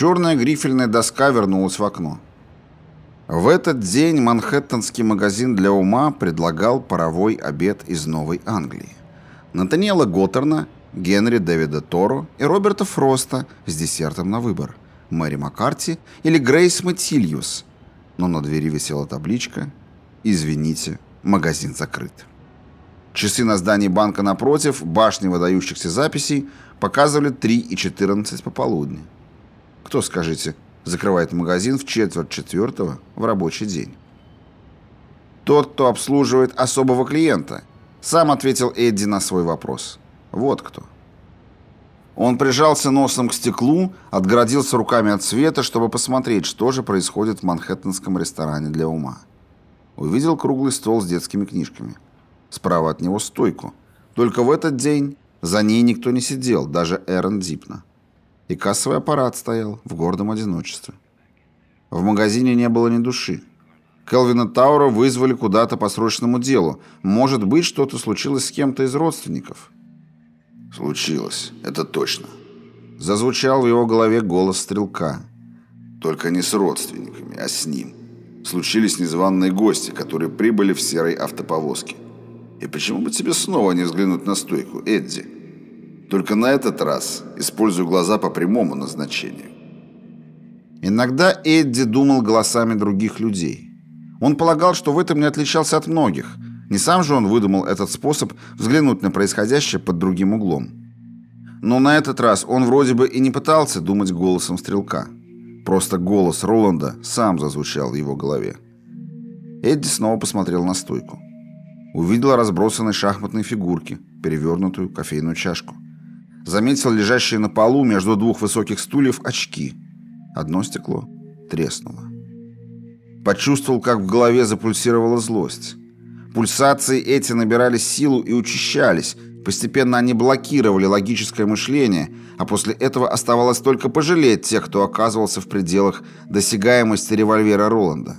Черная грифельная доска вернулась в окно. В этот день Манхэттенский магазин для ума предлагал паровой обед из Новой Англии. Натаниэла Готтерна, Генри Дэвида Торо и Роберта Фроста с десертом на выбор. Мэри Маккарти или Грейс Матильюс. Но на двери висела табличка «Извините, магазин закрыт». Часы на здании банка напротив, башни выдающихся записей, показывали 3 и 14 пополудни. Кто, скажите, закрывает магазин в четверть четвертого в рабочий день? Тот, кто обслуживает особого клиента, сам ответил Эдди на свой вопрос. Вот кто. Он прижался носом к стеклу, отгородился руками от света, чтобы посмотреть, что же происходит в манхэттенском ресторане для ума. Увидел круглый стол с детскими книжками. Справа от него стойку. Только в этот день за ней никто не сидел, даже Эрон Дипна и кассовый аппарат стоял в гордом одиночестве. В магазине не было ни души. Келвина Таура вызвали куда-то по срочному делу. Может быть, что-то случилось с кем-то из родственников. «Случилось, это точно». Зазвучал в его голове голос стрелка. «Только не с родственниками, а с ним. Случились незваные гости, которые прибыли в серой автоповозке. И почему бы тебе снова не взглянуть на стойку, Эдди?» Только на этот раз использую глаза по прямому назначению. Иногда Эдди думал голосами других людей. Он полагал, что в этом не отличался от многих. Не сам же он выдумал этот способ взглянуть на происходящее под другим углом. Но на этот раз он вроде бы и не пытался думать голосом стрелка. Просто голос Роланда сам зазвучал в его голове. Эдди снова посмотрел на стойку. Увидел разбросанные шахматные фигурки, перевернутую кофейную чашку. Заметил лежащие на полу между двух высоких стульев очки. Одно стекло треснуло. Почувствовал, как в голове запульсировала злость. Пульсации эти набирали силу и учащались. Постепенно они блокировали логическое мышление, а после этого оставалось только пожалеть тех, кто оказывался в пределах досягаемости револьвера Роланда.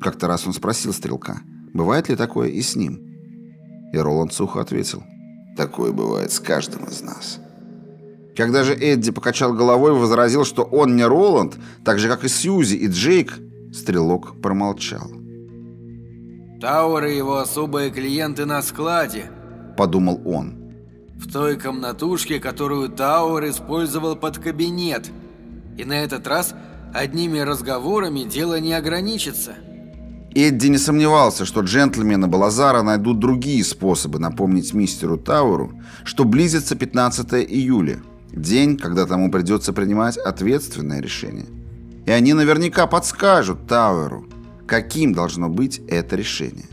Как-то раз он спросил стрелка, бывает ли такое и с ним. И Роланд сухо ответил – Такое бывает с каждым из нас. Когда же Эдди покачал головой и возразил, что он не Роланд, так же, как и Сьюзи и Джейк, стрелок промолчал. «Тауэр и его особые клиенты на складе», — подумал он. «В той комнатушке, которую Тауэр использовал под кабинет. И на этот раз одними разговорами дело не ограничится». Эдди не сомневался, что джентльмены Балазара найдут другие способы напомнить мистеру Тауэру, что близится 15 июля, день, когда тому придется принимать ответственное решение. И они наверняка подскажут Тауэру, каким должно быть это решение.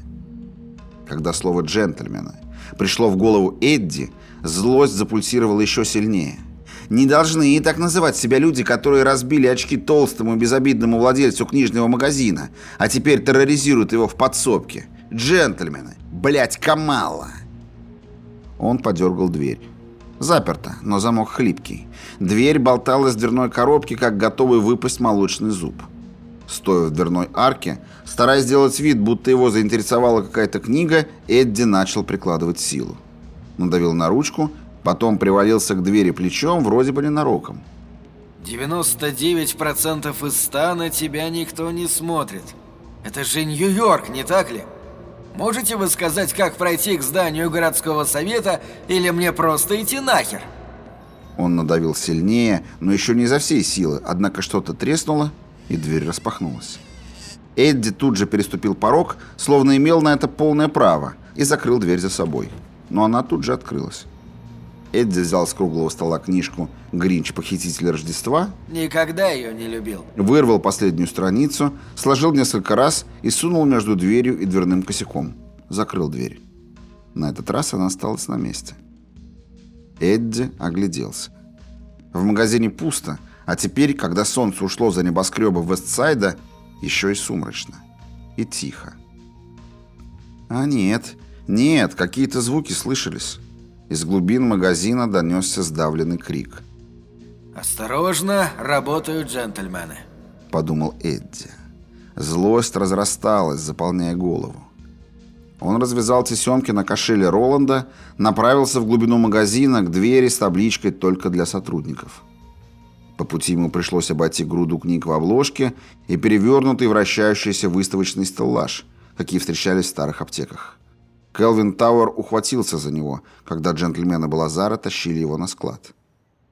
Когда слово «джентльмены» пришло в голову Эдди, злость запульсировала еще сильнее. Не должны и так называть себя люди, которые разбили очки толстому и безобидному владельцу книжного магазина, а теперь терроризируют его в подсобке. Джентльмены, блять, Камала. Он подергал дверь. Заперто, но замок хлипкий. Дверь болталась в дверной коробке, как готовый выпасть молочный зуб. Стоя в дверной арке, стараясь сделать вид, будто его заинтересовала какая-то книга, Эдди начал прикладывать силу. Надавил на ручку, Потом привалился к двери плечом, вроде бы ненароком. 99% из 100 на тебя никто не смотрит. Это же Нью-Йорк, не так ли? Можете вы сказать, как пройти к зданию городского совета, или мне просто идти нахер? Он надавил сильнее, но еще не изо всей силы, однако что-то треснуло, и дверь распахнулась. Эдди тут же переступил порог, словно имел на это полное право, и закрыл дверь за собой. Но она тут же открылась. Эдди взял с круглого стола книжку «Гринч. Похититель Рождества». Никогда ее не любил. Вырвал последнюю страницу, сложил несколько раз и сунул между дверью и дверным косяком. Закрыл дверь. На этот раз она осталась на месте. Эдди огляделся. В магазине пусто, а теперь, когда солнце ушло за небоскребы Вестсайда, еще и сумрачно. И тихо. А нет, нет, какие-то звуки слышались. Из глубин магазина донесся сдавленный крик. «Осторожно, работают джентльмены», — подумал Эдди. Злость разрасталась, заполняя голову. Он развязал тесемки на кошеле Роланда, направился в глубину магазина к двери с табличкой «Только для сотрудников». По пути ему пришлось обойти груду книг в обложке и перевернутый вращающийся выставочный стеллаж, какие встречались в старых аптеках. Келвин Тауэр ухватился за него, когда джентльмены Балазара тащили его на склад.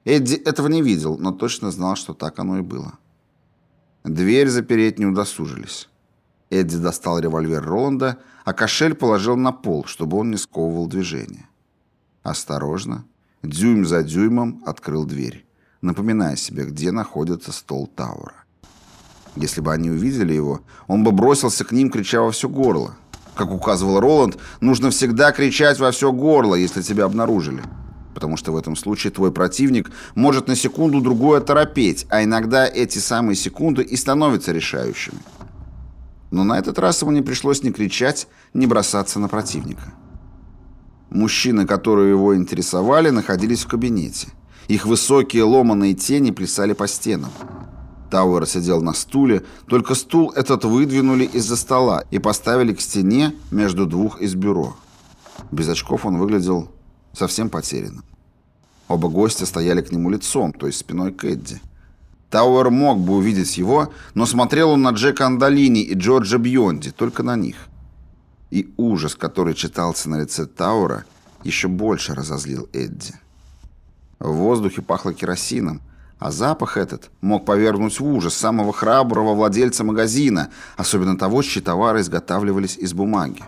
Эдди этого не видел, но точно знал, что так оно и было. Дверь запереть не удосужились. Эдди достал револьвер Роланда, а кошель положил на пол, чтобы он не сковывал движение. Осторожно, дюйм за дюймом открыл дверь, напоминая себе, где находится стол Таура. Если бы они увидели его, он бы бросился к ним, крича во все горло. Как указывал Роланд, нужно всегда кричать во все горло, если тебя обнаружили. Потому что в этом случае твой противник может на секунду-другую оторопеть, а иногда эти самые секунды и становятся решающими. Но на этот раз ему не пришлось ни кричать, ни бросаться на противника. Мужчины, которые его интересовали, находились в кабинете. Их высокие ломаные тени плясали по стенам. Тауэр сидел на стуле, только стул этот выдвинули из-за стола и поставили к стене между двух из бюро. Без очков он выглядел совсем потерянным. Оба гостя стояли к нему лицом, то есть спиной к Эдди. Тауэр мог бы увидеть его, но смотрел он на Джека Андалини и Джорджа Бьонди, только на них. И ужас, который читался на лице Тауэра, еще больше разозлил Эдди. В воздухе пахло керосином, а запах этот мог повергнуть в ужас самого храброго владельца магазина, особенно того, чьи товары изготавливались из бумаги.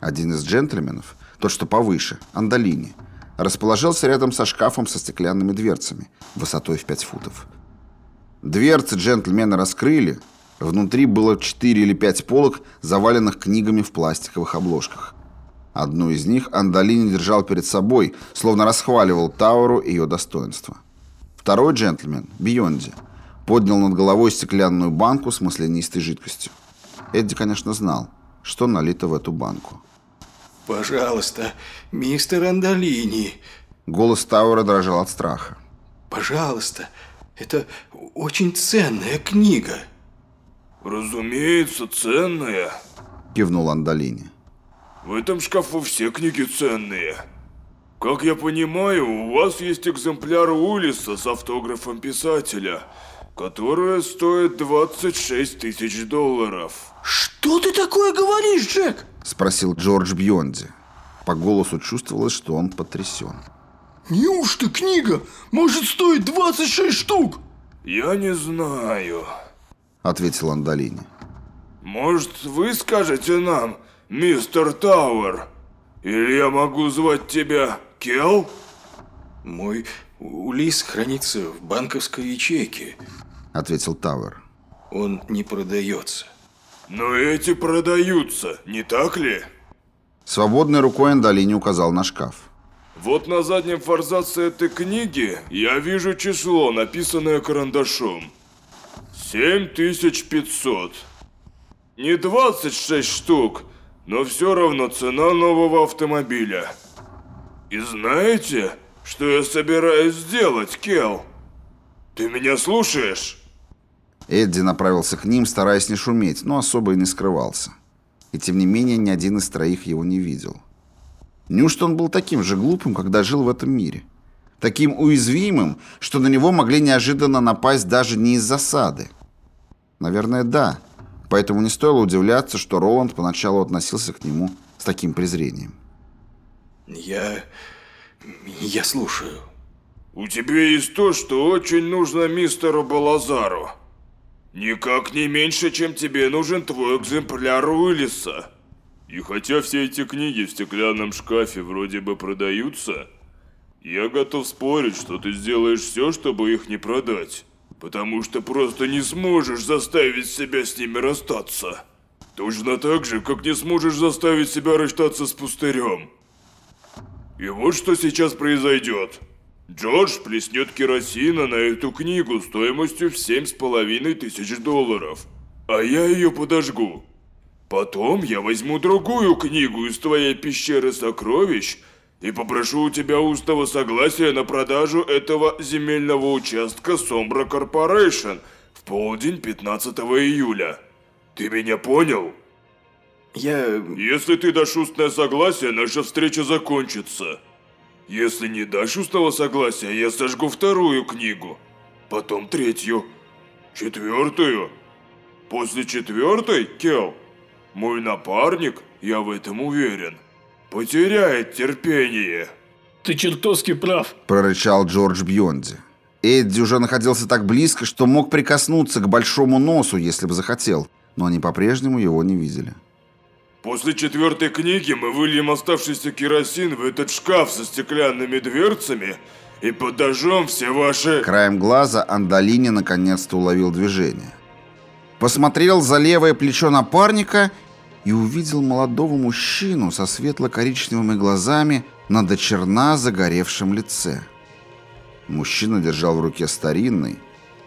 Один из джентльменов, тот, что повыше, Андалини, расположился рядом со шкафом со стеклянными дверцами, высотой в 5 футов. Дверцы джентльмена раскрыли. Внутри было четыре или пять полок, заваленных книгами в пластиковых обложках. Одну из них Андалини держал перед собой, словно расхваливал Тауру ее достоинство. Второй джентльмен, Бионди, поднял над головой стеклянную банку с маслянистой жидкостью. Эдди, конечно, знал, что налито в эту банку. «Пожалуйста, мистер Андалини!» Голос Тауэра дрожал от страха. «Пожалуйста, это очень ценная книга. Разумеется, ценная. Кивнул Андалини. В этом шкафу все книги ценные. Как я понимаю, у вас есть экземпляр Улиса с автографом писателя, которая стоит 26 тысяч долларов. Что ты такое говоришь, Джек? Спросил Джордж Бьонди. По голосу чувствовалось, что он потрясен. Неужто книга может стоить 26 штук? Я не знаю, ответил Андалини. Может, вы скажете нам, мистер Тауэр? Или я могу звать тебя Кел? Мой улис хранится в банковской ячейке, ответил Тауэр. Он не продается. Но эти продаются, не так ли? Свободной рукой Андалини указал на шкаф. Вот на заднем форзаце этой книги я вижу число, написанное карандашом. 7500. Не 26 штук, но все равно цена нового автомобиля. И знаете, что я собираюсь сделать, Кел? Ты меня слушаешь? Эдди направился к ним, стараясь не шуметь, но особо и не скрывался. И тем не менее ни один из троих его не видел. Неужто он был таким же глупым, когда жил в этом мире? Таким уязвимым, что на него могли неожиданно напасть даже не из засады? Наверное, да. Поэтому не стоило удивляться, что Роланд поначалу относился к нему с таким презрением. Я... я слушаю. У тебя есть то, что очень нужно мистеру Балазару. Никак не меньше, чем тебе нужен твой экземпляр Уиллиса. И хотя все эти книги в стеклянном шкафе вроде бы продаются, я готов спорить, что ты сделаешь все, чтобы их не продать. Потому что просто не сможешь заставить себя с ними расстаться. Точно так же, как не сможешь заставить себя расстаться с пустырем. И вот что сейчас произойдет. Джордж плеснет керосина на эту книгу стоимостью в семь с половиной тысяч долларов. А я ее подожгу. Потом я возьму другую книгу из твоей пещеры сокровищ и попрошу у тебя устного согласия на продажу этого земельного участка Сомбра Корпорейшн в полдень 15 июля. Ты меня понял? Я... Если ты дашь устное согласие, наша встреча закончится. Если не дашь устного согласия, я сожгу вторую книгу. потом третью, четвертую. После четвертой, Кел, мой напарник, я в этом уверен, потеряет терпение. Ты чертовски прав. прорычал Джордж Бьонди. Эдди уже находился так близко, что мог прикоснуться к большому носу, если бы захотел, но они по-прежнему его не видели. После четвертой книги мы выльем оставшийся керосин в этот шкаф со стеклянными дверцами и подожжем все ваши... Краем глаза Андалини наконец-то уловил движение. Посмотрел за левое плечо напарника и увидел молодого мужчину со светло-коричневыми глазами на дочерна загоревшем лице. Мужчина держал в руке старинный,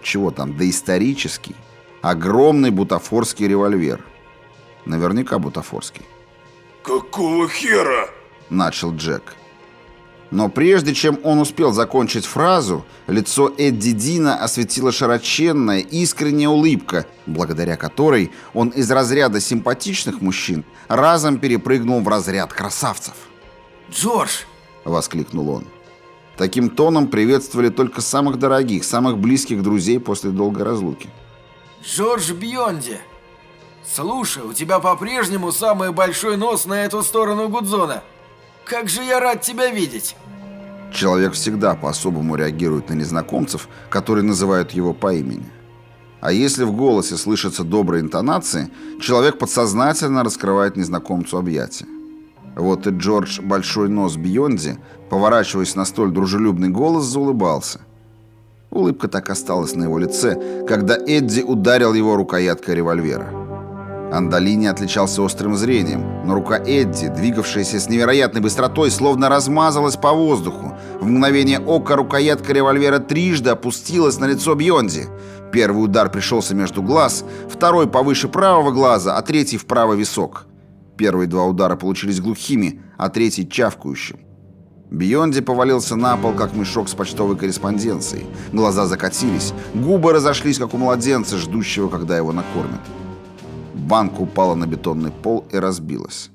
чего там, доисторический, огромный бутафорский револьвер. Наверняка бутафорский. Какого хера? Начал Джек. Но прежде чем он успел закончить фразу, лицо Эдди Дина осветила широченная, искренняя улыбка, благодаря которой он из разряда симпатичных мужчин разом перепрыгнул в разряд красавцев. Джордж, — воскликнул он. Таким тоном приветствовали только самых дорогих, самых близких друзей после долгой разлуки. Джордж Бьонди. Слушай, у тебя по-прежнему самый большой нос на эту сторону Гудзона. Как же я рад тебя видеть. Человек всегда по-особому реагирует на незнакомцев, которые называют его по имени. А если в голосе слышатся добрые интонации, человек подсознательно раскрывает незнакомцу объятия. Вот и Джордж Большой Нос Бьонди, поворачиваясь на столь дружелюбный голос, заулыбался. Улыбка так осталась на его лице, когда Эдди ударил его рукояткой револьвера. Андалини отличался острым зрением, но рука Эдди, двигавшаяся с невероятной быстротой, словно размазалась по воздуху. В мгновение ока рукоятка револьвера трижды опустилась на лицо Бьонди. Первый удар пришелся между глаз, второй повыше правого глаза, а третий в правый висок. Первые два удара получились глухими, а третий чавкающим. Бьонди повалился на пол, как мешок с почтовой корреспонденцией. Глаза закатились, губы разошлись, как у младенца, ждущего, когда его накормят. Банка упала на бетонный пол и разбилась.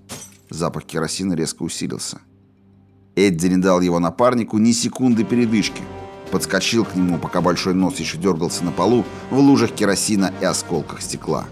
Запах керосина резко усилился. Эдди не дал его напарнику ни секунды передышки. Подскочил к нему, пока большой нос еще дергался на полу в лужах керосина и осколках стекла.